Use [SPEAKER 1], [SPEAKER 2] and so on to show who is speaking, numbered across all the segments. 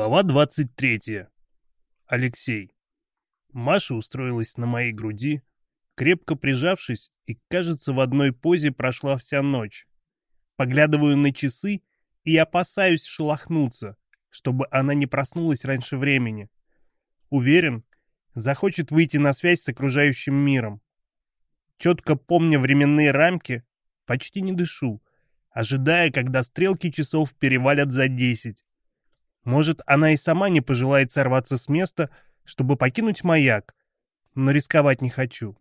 [SPEAKER 1] Глава 23. Алексей. Маша устроилась на моей груди, крепко прижавшись, и, кажется, в одной позе прошла вся ночь. Поглядываю на часы и опасаюсь шелохнуться, чтобы она не проснулась раньше времени. Уверен, захочет выйти на связь с окружающим миром. Четко помня временные рамки, почти не дышу, ожидая, когда стрелки часов перевалят за десять может, она и сама не пожелает сорваться с места, чтобы покинуть маяк, но рисковать не хочу.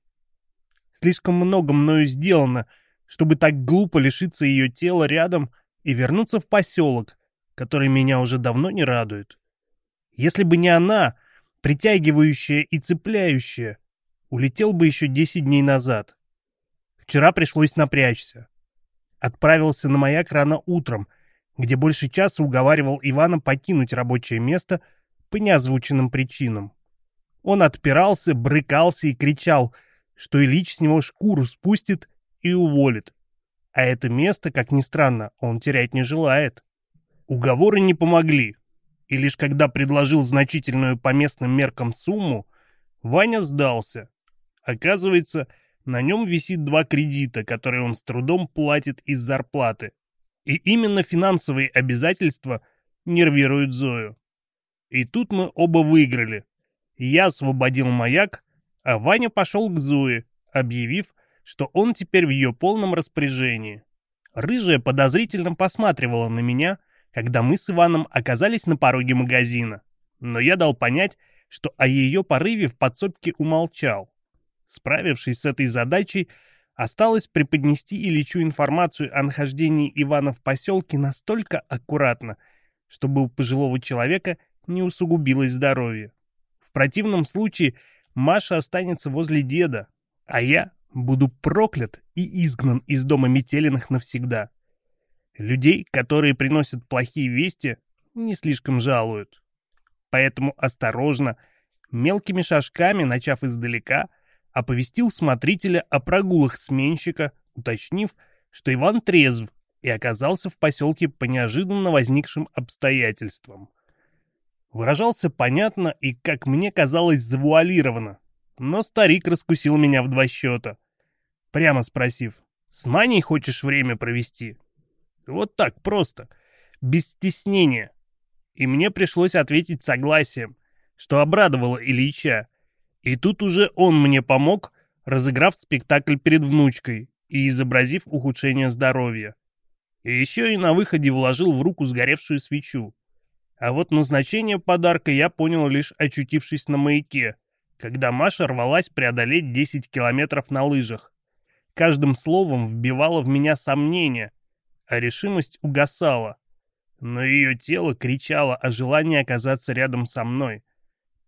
[SPEAKER 1] Слишком много мною сделано, чтобы так глупо лишиться ее тела рядом и вернуться в поселок, который меня уже давно не радует. Если бы не она, притягивающая и цепляющая, улетел бы еще десять дней назад. Вчера пришлось напрячься. Отправился на маяк рано утром — где больше часа уговаривал Ивана покинуть рабочее место по неозвученным причинам. Он отпирался, брыкался и кричал, что Ильич с него шкуру спустит и уволит. А это место, как ни странно, он терять не желает. Уговоры не помогли, и лишь когда предложил значительную по местным меркам сумму, Ваня сдался. Оказывается, на нем висит два кредита, которые он с трудом платит из зарплаты. И именно финансовые обязательства нервируют Зою. И тут мы оба выиграли. Я освободил маяк, а Ваня пошел к Зое, объявив, что он теперь в ее полном распоряжении. Рыжая подозрительно посматривала на меня, когда мы с Иваном оказались на пороге магазина. Но я дал понять, что о ее порыве в подсобке умолчал. Справившись с этой задачей, Осталось преподнести Ильичу информацию о нахождении Ивана в поселке настолько аккуратно, чтобы у пожилого человека не усугубилось здоровье. В противном случае Маша останется возле деда, а я буду проклят и изгнан из дома Метелиных навсегда. Людей, которые приносят плохие вести, не слишком жалуют. Поэтому осторожно, мелкими шажками, начав издалека, оповестил смотрителя о прогулах сменщика, уточнив, что Иван трезв и оказался в поселке по неожиданно возникшим обстоятельствам. Выражался понятно и, как мне казалось, завуалированно, но старик раскусил меня в два счета, прямо спросив, «С Маней хочешь время провести?» Вот так просто, без стеснения. И мне пришлось ответить согласием, что обрадовало Ильича, и тут уже он мне помог, разыграв спектакль перед внучкой и изобразив ухудшение здоровья. И еще и на выходе вложил в руку сгоревшую свечу. А вот назначение подарка я понял лишь очутившись на маяке, когда Маша рвалась преодолеть 10 километров на лыжах. Каждым словом вбивало в меня сомнение, а решимость угасала. Но ее тело кричало о желании оказаться рядом со мной,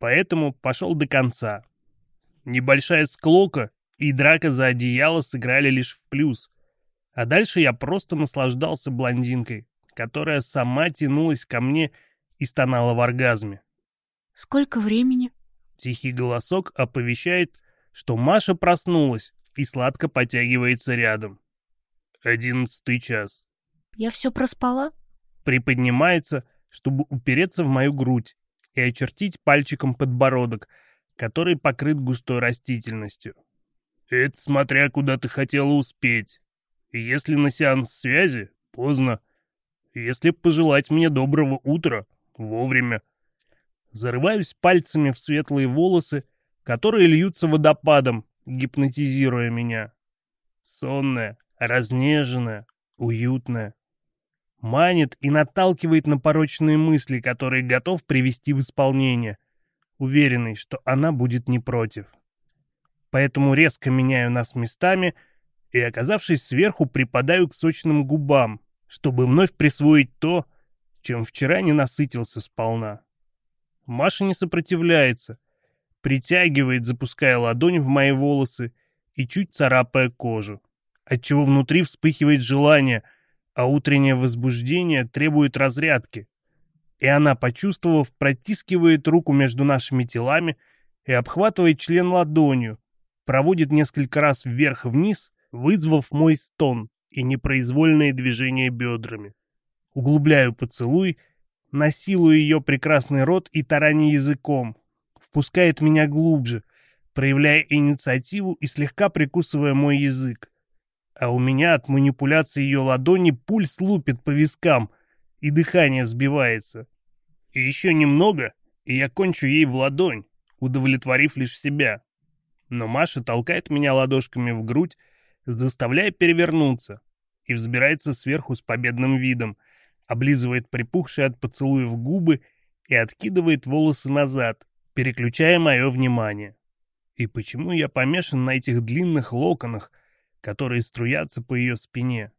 [SPEAKER 1] поэтому пошел до конца. Небольшая склока и драка за одеяло сыграли лишь в плюс. А дальше я просто наслаждался блондинкой, которая сама тянулась ко мне и стонала в оргазме.
[SPEAKER 2] «Сколько времени?»
[SPEAKER 1] Тихий голосок оповещает, что Маша проснулась и сладко потягивается рядом. Одиннадцатый час.
[SPEAKER 2] «Я все проспала?»
[SPEAKER 1] Приподнимается, чтобы упереться в мою грудь и очертить пальчиком подбородок, который покрыт густой растительностью. Это смотря куда ты хотела успеть. если на сеанс связи, поздно. Если пожелать мне доброго утра, вовремя. Зарываюсь пальцами в светлые волосы, которые льются водопадом, гипнотизируя меня. Сонная, разнеженная, уютная манит и наталкивает на порочные мысли, которые готов привести в исполнение, уверенный, что она будет не против. Поэтому резко меняю нас местами и, оказавшись сверху, припадаю к сочным губам, чтобы вновь присвоить то, чем вчера не насытился сполна. Маша не сопротивляется, притягивает, запуская ладонь в мои волосы и чуть царапая кожу, отчего внутри вспыхивает желание — а утреннее возбуждение требует разрядки. И она, почувствовав, протискивает руку между нашими телами и обхватывает член ладонью, проводит несколько раз вверх-вниз, вызвав мой стон и непроизвольные движения бедрами. Углубляю поцелуй, насилую ее прекрасный рот и тараня языком. Впускает меня глубже, проявляя инициативу и слегка прикусывая мой язык. А у меня от манипуляции ее ладони пульс лупит по вискам, и дыхание сбивается. И еще немного, и я кончу ей в ладонь, удовлетворив лишь себя. Но Маша толкает меня ладошками в грудь, заставляя перевернуться, и взбирается сверху с победным видом, облизывает припухшие от поцелуев губы и откидывает волосы назад, переключая мое внимание. И почему я помешан на этих длинных локонах, которые струятся по ее спине?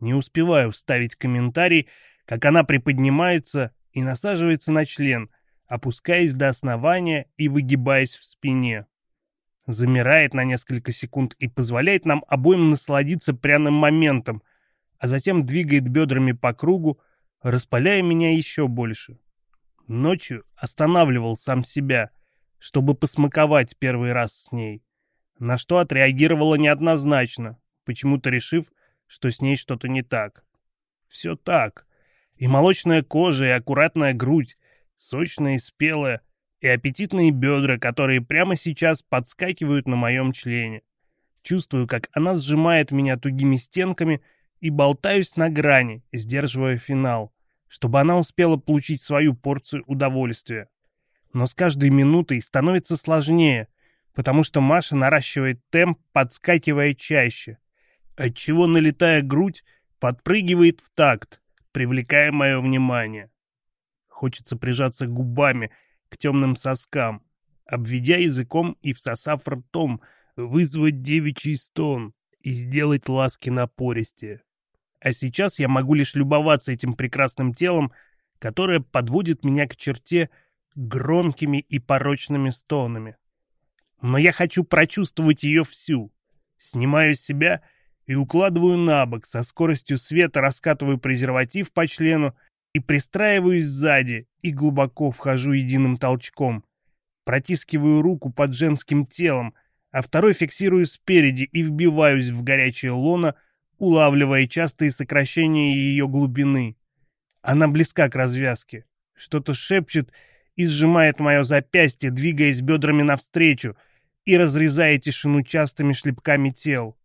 [SPEAKER 1] Не успеваю вставить комментарий, как она приподнимается и насаживается на член, опускаясь до основания и выгибаясь в спине. Замирает на несколько секунд и позволяет нам обоим насладиться пряным моментом, а затем двигает бедрами по кругу, распаляя меня еще больше. Ночью останавливал сам себя, чтобы посмаковать первый раз с ней, на что отреагировала неоднозначно, почему-то решив, что с ней что-то не так. Все так. И молочная кожа, и аккуратная грудь, сочная и спелая, и аппетитные бедра, которые прямо сейчас подскакивают на моем члене. Чувствую, как она сжимает меня тугими стенками и болтаюсь на грани, сдерживая финал, чтобы она успела получить свою порцию удовольствия. Но с каждой минутой становится сложнее, потому что Маша наращивает темп, подскакивая чаще, отчего, налетая грудь, подпрыгивает в такт, привлекая мое внимание. Хочется прижаться губами к темным соскам, обведя языком и всосав ртом, вызвать девичий стон и сделать ласки напористее. А сейчас я могу лишь любоваться этим прекрасным телом, которое подводит меня к черте громкими и порочными стонами. Но я хочу прочувствовать ее всю. Снимаю себя и укладываю на бок, со скоростью света раскатываю презерватив по члену и пристраиваюсь сзади и глубоко вхожу единым толчком. Протискиваю руку под женским телом, а второй фиксирую спереди и вбиваюсь в горячее лоно, улавливая частые сокращения ее глубины. Она близка к развязке. Что-то шепчет и сжимает мое запястье, двигаясь бедрами навстречу и разрезая тишину частыми шлепками тел.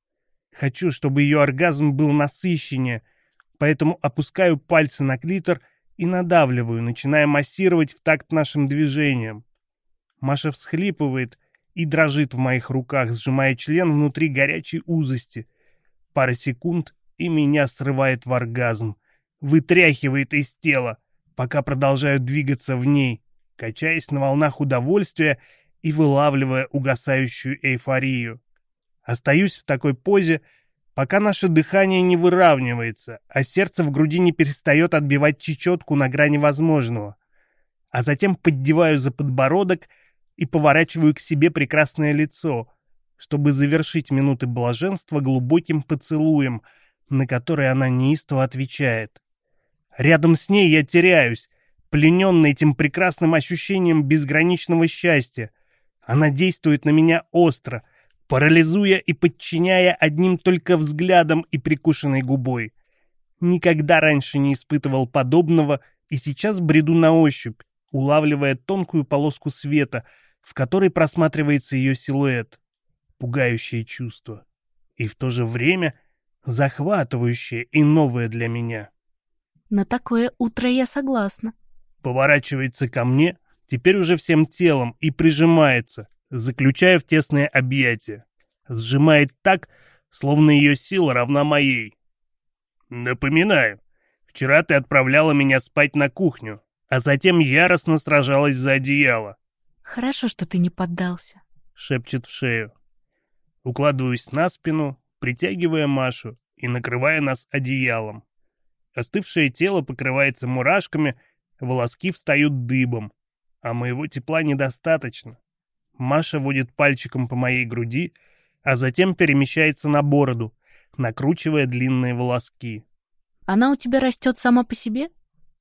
[SPEAKER 1] Хочу, чтобы ее оргазм был насыщеннее, поэтому опускаю пальцы на клитор и надавливаю, начиная массировать в такт нашим движениям. Маша всхлипывает и дрожит в моих руках, сжимая член внутри горячей узости. Пара секунд, и меня срывает в оргазм. Вытряхивает из тела, пока продолжаю двигаться в ней, качаясь на волнах удовольствия и вылавливая угасающую эйфорию. Остаюсь в такой позе, пока наше дыхание не выравнивается, а сердце в груди не перестает отбивать чечетку на грани возможного. А затем поддеваю за подбородок и поворачиваю к себе прекрасное лицо, чтобы завершить минуты блаженства глубоким поцелуем, на который она неистово отвечает. Рядом с ней я теряюсь, плененный этим прекрасным ощущением безграничного счастья. Она действует на меня остро — парализуя и подчиняя одним только взглядом и прикушенной губой. Никогда раньше не испытывал подобного и сейчас бреду на ощупь, улавливая тонкую полоску света, в которой просматривается ее силуэт. Пугающее чувство. И в то же время захватывающее и новое для меня.
[SPEAKER 2] На такое утро я согласна.
[SPEAKER 1] Поворачивается ко мне, теперь уже всем телом, и прижимается, заключая в тесное объятие. Сжимает так, словно ее сила равна моей. Напоминаю, вчера ты отправляла меня спать на кухню, а затем яростно сражалась за одеяло.
[SPEAKER 2] Хорошо, что ты не поддался.
[SPEAKER 1] Шепчет в шею. Укладываюсь на спину, притягивая Машу и накрывая нас одеялом. Остывшее тело покрывается мурашками, волоски встают дыбом, а моего тепла недостаточно. Маша водит пальчиком по моей груди, а затем перемещается на бороду, накручивая длинные волоски.
[SPEAKER 2] Она у тебя растет сама по себе?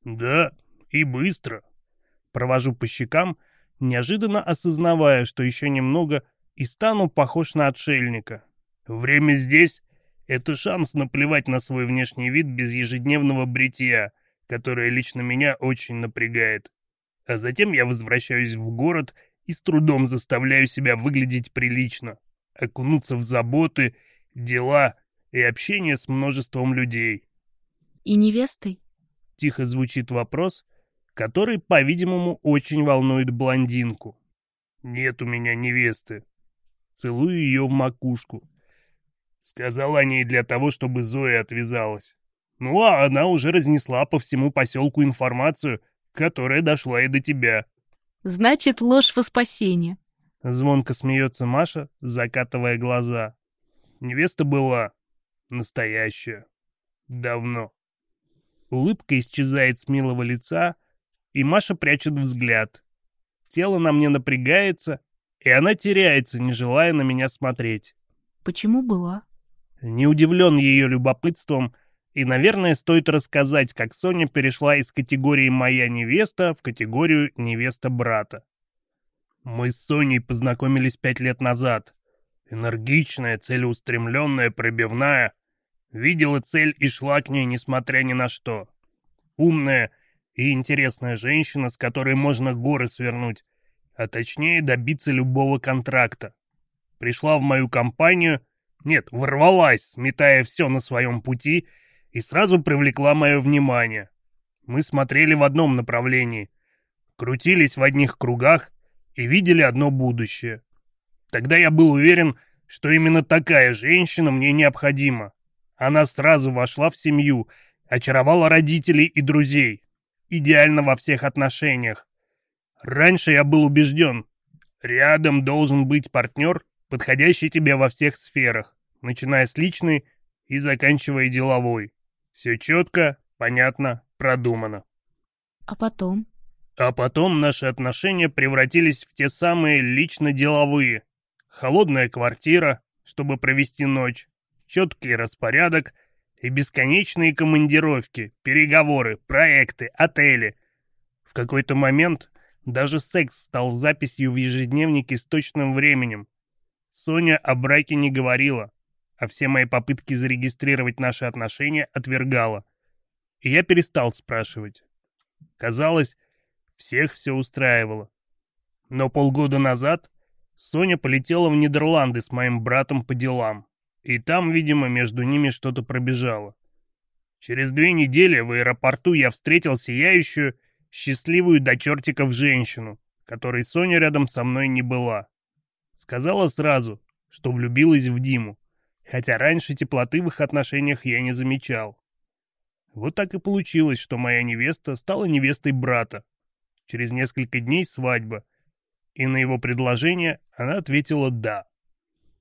[SPEAKER 1] Да, и быстро. Провожу по щекам, неожиданно осознавая, что еще немного и стану похож на отшельника. Время здесь — это шанс наплевать на свой внешний вид без ежедневного бритья, которая лично меня очень напрягает. А затем я возвращаюсь в город и с трудом заставляю себя выглядеть прилично, окунуться в заботы, дела и общение с множеством людей.
[SPEAKER 2] И невестой?
[SPEAKER 1] Тихо звучит вопрос, который, по-видимому, очень волнует блондинку. Нет у меня невесты. Целую ее в макушку. Сказал о ней для того, чтобы Зоя отвязалась. Ну, а она уже разнесла по всему поселку информацию, которая дошла и до тебя.
[SPEAKER 2] Значит, ложь во спасение.
[SPEAKER 1] Звонко смеется Маша, закатывая глаза. Невеста была настоящая. Давно. Улыбка исчезает с милого лица, и Маша прячет взгляд. Тело на мне напрягается, и она теряется, не желая на меня смотреть.
[SPEAKER 2] Почему была?
[SPEAKER 1] Не удивлен ее любопытством, и, наверное, стоит рассказать, как Соня перешла из категории «моя невеста» в категорию «невеста брата». Мы с Соней познакомились пять лет назад. Энергичная, целеустремленная, пробивная. Видела цель и шла к ней, несмотря ни на что. Умная и интересная женщина, с которой можно горы свернуть, а точнее добиться любого контракта. Пришла в мою компанию, нет, ворвалась, сметая все на своем пути — и сразу привлекла мое внимание. Мы смотрели в одном направлении, крутились в одних кругах и видели одно будущее. Тогда я был уверен, что именно такая женщина мне необходима. Она сразу вошла в семью, очаровала родителей и друзей. Идеально во всех отношениях. Раньше я был убежден, рядом должен быть партнер, подходящий тебе во всех сферах, начиная с личной и заканчивая деловой. Все четко, понятно, продумано.
[SPEAKER 2] А потом?
[SPEAKER 1] А потом наши отношения превратились в те самые лично-деловые. Холодная квартира, чтобы провести ночь, четкий распорядок и бесконечные командировки, переговоры, проекты, отели. В какой-то момент даже секс стал записью в ежедневнике с точным временем. Соня о браке не говорила, а все мои попытки зарегистрировать наши отношения отвергала. И я перестал спрашивать. Казалось, всех все устраивало. Но полгода назад Соня полетела в Нидерланды с моим братом по делам. И там, видимо, между ними что-то пробежало. Через две недели в аэропорту я встретил сияющую, счастливую до чертиков женщину, которой Соня рядом со мной не была. Сказала сразу, что влюбилась в Диму хотя раньше теплоты в их отношениях я не замечал. Вот так и получилось, что моя невеста стала невестой брата. Через несколько дней свадьба, и на его предложение она ответила «да».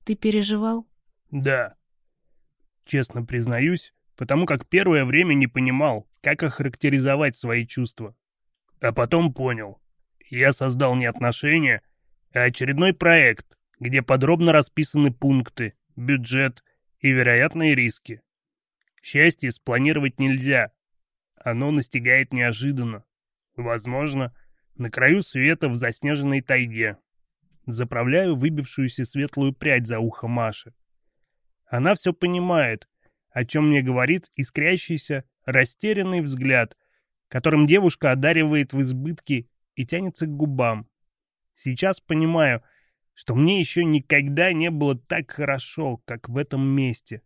[SPEAKER 2] «Ты переживал?»
[SPEAKER 1] «Да». Честно признаюсь, потому как первое время не понимал, как охарактеризовать свои чувства. А потом понял. Я создал не отношения, а очередной проект, где подробно расписаны пункты, бюджет и вероятные риски. Счастье спланировать нельзя. Оно настигает неожиданно. Возможно, на краю света в заснеженной тайге. Заправляю выбившуюся светлую прядь за ухо Маши. Она все понимает, о чем мне говорит искрящийся, растерянный взгляд, которым девушка одаривает в избытке и тянется к губам. Сейчас понимаю, что мне еще никогда не было так хорошо, как в этом месте.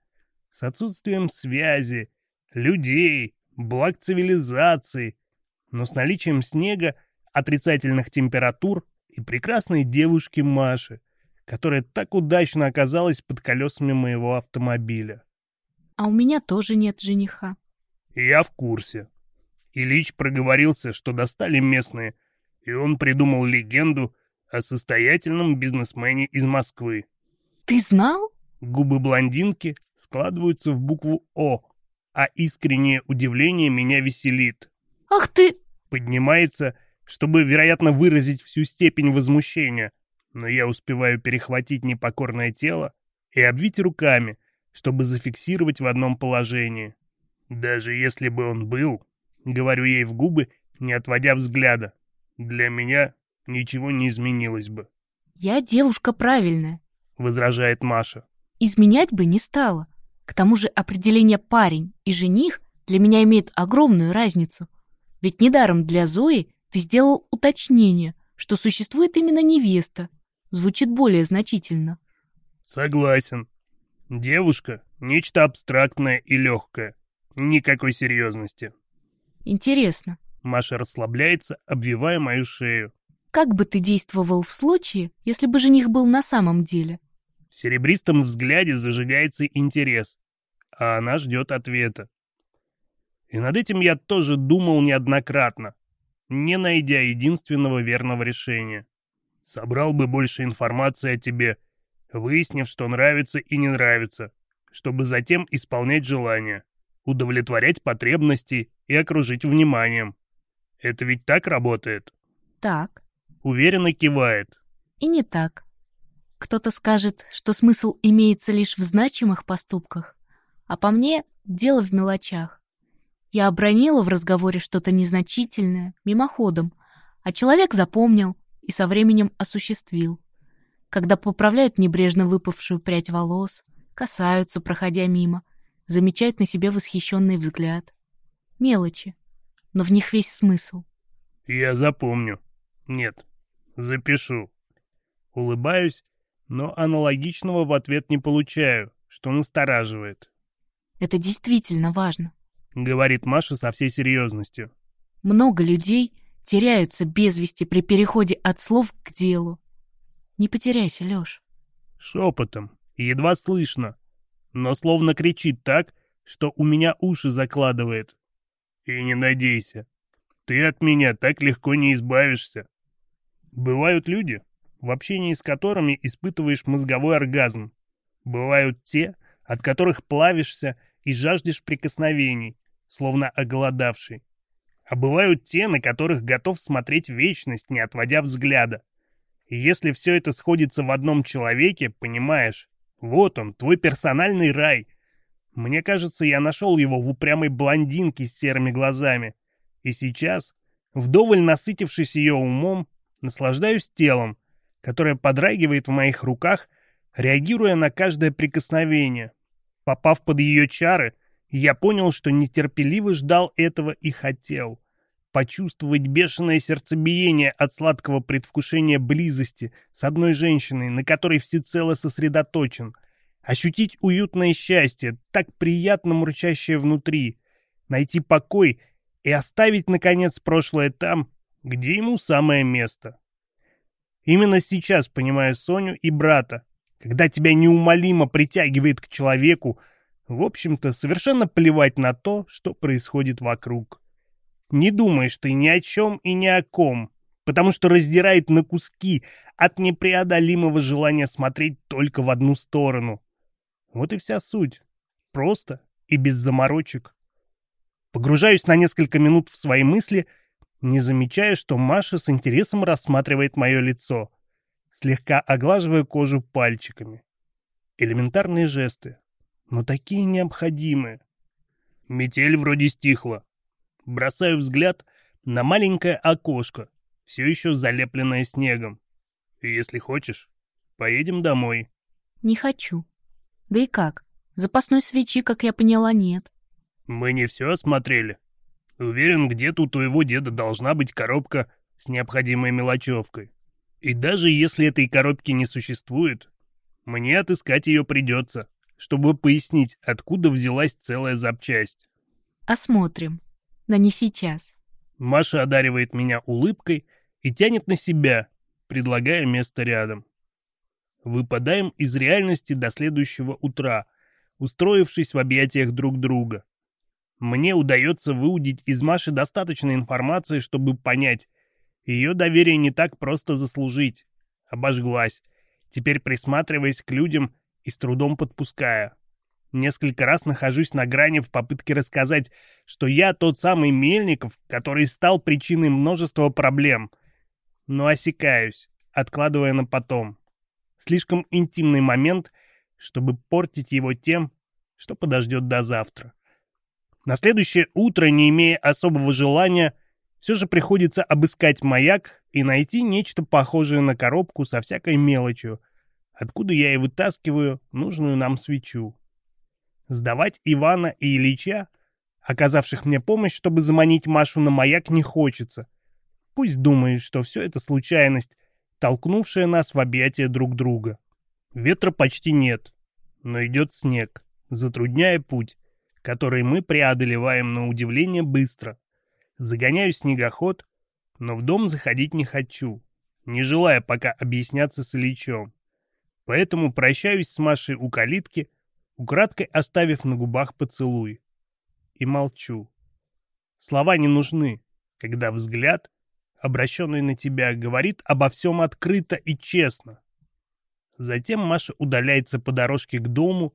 [SPEAKER 1] С отсутствием связи, людей, благ цивилизации, но с наличием снега, отрицательных температур и прекрасной девушки Маши, которая так удачно оказалась под колесами моего автомобиля.
[SPEAKER 2] А у меня тоже нет жениха.
[SPEAKER 1] Я в курсе. Ильич проговорился, что достали местные, и он придумал легенду, о состоятельном бизнесмене из Москвы.
[SPEAKER 2] Ты знал?
[SPEAKER 1] Губы блондинки складываются в букву О, а искреннее удивление меня веселит.
[SPEAKER 2] Ах ты!
[SPEAKER 1] Поднимается, чтобы, вероятно, выразить всю степень возмущения, но я успеваю перехватить непокорное тело и обвить руками, чтобы зафиксировать в одном положении. Даже если бы он был, говорю ей в губы, не отводя взгляда, для меня ничего не изменилось бы.
[SPEAKER 2] Я девушка правильная,
[SPEAKER 1] возражает Маша.
[SPEAKER 2] Изменять бы не стала. К тому же определение парень и жених для меня имеют огромную разницу. Ведь недаром для Зои ты сделал уточнение, что существует именно невеста. Звучит более значительно.
[SPEAKER 1] Согласен. Девушка — нечто абстрактное и легкое. Никакой серьезности.
[SPEAKER 2] Интересно,
[SPEAKER 1] Маша расслабляется, обвивая мою шею.
[SPEAKER 2] Как бы ты действовал в случае, если бы жених был на самом деле?
[SPEAKER 1] В серебристом взгляде зажигается интерес, а она ждет ответа. И над этим я тоже думал неоднократно, не найдя единственного верного решения. Собрал бы больше информации о тебе, выяснив, что нравится и не нравится, чтобы затем исполнять желания, удовлетворять потребности и окружить вниманием. Это ведь так работает?
[SPEAKER 2] Так.
[SPEAKER 1] Уверенно кивает.
[SPEAKER 2] И не так. Кто-то скажет, что смысл имеется лишь в значимых поступках, а по мне дело в мелочах. Я обронила в разговоре что-то незначительное, мимоходом, а человек запомнил и со временем осуществил. Когда поправляют небрежно выпавшую прядь волос, касаются, проходя мимо, замечают на себе восхищенный взгляд. Мелочи, но в них весь смысл.
[SPEAKER 1] Я запомню. Нет, запишу. Улыбаюсь, но аналогичного в ответ не получаю, что настораживает.
[SPEAKER 2] Это действительно важно.
[SPEAKER 1] Говорит Маша со всей серьезностью.
[SPEAKER 2] Много людей теряются без вести при переходе от слов к делу. Не потеряйся, Лёш.
[SPEAKER 1] Шепотом, едва слышно, но словно кричит так, что у меня уши закладывает. И не надейся, ты от меня так легко не избавишься. Бывают люди, в общении с которыми испытываешь мозговой оргазм. Бывают те, от которых плавишься и жаждешь прикосновений, словно оголодавший. А бывают те, на которых готов смотреть вечность, не отводя взгляда. И если все это сходится в одном человеке, понимаешь, вот он, твой персональный рай. Мне кажется, я нашел его в упрямой блондинке с серыми глазами. И сейчас, вдоволь насытившись ее умом, наслаждаюсь телом, которое подрагивает в моих руках, реагируя на каждое прикосновение. Попав под ее чары, я понял, что нетерпеливо ждал этого и хотел. Почувствовать бешеное сердцебиение от сладкого предвкушения близости с одной женщиной, на которой всецело сосредоточен. Ощутить уютное счастье, так приятно мурчащее внутри. Найти покой и оставить, наконец, прошлое там, где ему самое место. Именно сейчас понимаю Соню и брата, когда тебя неумолимо притягивает к человеку, в общем-то, совершенно плевать на то, что происходит вокруг. Не думаешь ты ни о чем и ни о ком, потому что раздирает на куски от непреодолимого желания смотреть только в одну сторону. Вот и вся суть. Просто и без заморочек. Погружаюсь на несколько минут в свои мысли, не замечая, что Маша с интересом рассматривает мое лицо, слегка оглаживая кожу пальчиками. Элементарные жесты, но такие необходимые. Метель вроде стихла. Бросаю взгляд на маленькое окошко, все еще залепленное снегом. Если хочешь, поедем домой.
[SPEAKER 2] Не хочу. Да и как? Запасной свечи, как я поняла, нет.
[SPEAKER 1] Мы не все осмотрели. Уверен, где-то у твоего деда должна быть коробка с необходимой мелочевкой. И даже если этой коробки не существует, мне отыскать ее придется, чтобы пояснить, откуда взялась целая запчасть.
[SPEAKER 2] Осмотрим. Но не сейчас.
[SPEAKER 1] Маша одаривает меня улыбкой и тянет на себя, предлагая место рядом. Выпадаем из реальности до следующего утра, устроившись в объятиях друг друга. Мне удается выудить из Маши достаточно информации, чтобы понять, ее доверие не так просто заслужить. Обожглась, теперь присматриваясь к людям и с трудом подпуская. Несколько раз нахожусь на грани в попытке рассказать, что я тот самый Мельников, который стал причиной множества проблем. Но осекаюсь, откладывая на потом. Слишком интимный момент, чтобы портить его тем, что подождет до завтра. На следующее утро, не имея особого желания, все же приходится обыскать маяк и найти нечто похожее на коробку со всякой мелочью, откуда я и вытаскиваю нужную нам свечу. Сдавать Ивана и Ильича оказавших мне помощь, чтобы заманить Машу на маяк, не хочется. Пусть думает, что все это случайность, толкнувшая нас в объятия друг друга. Ветра почти нет, но идет снег, затрудняя путь, который мы преодолеваем на удивление быстро. Загоняю снегоход, но в дом заходить не хочу, не желая пока объясняться с Ильичом. Поэтому прощаюсь с Машей у калитки, украдкой оставив на губах поцелуй. И молчу. Слова не нужны, когда взгляд, обращенный на тебя, говорит обо всем открыто и честно. Затем Маша удаляется по дорожке к дому,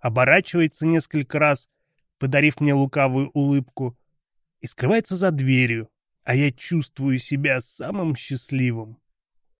[SPEAKER 1] оборачивается несколько раз, подарив мне лукавую улыбку, и скрывается за дверью, а я чувствую себя самым счастливым.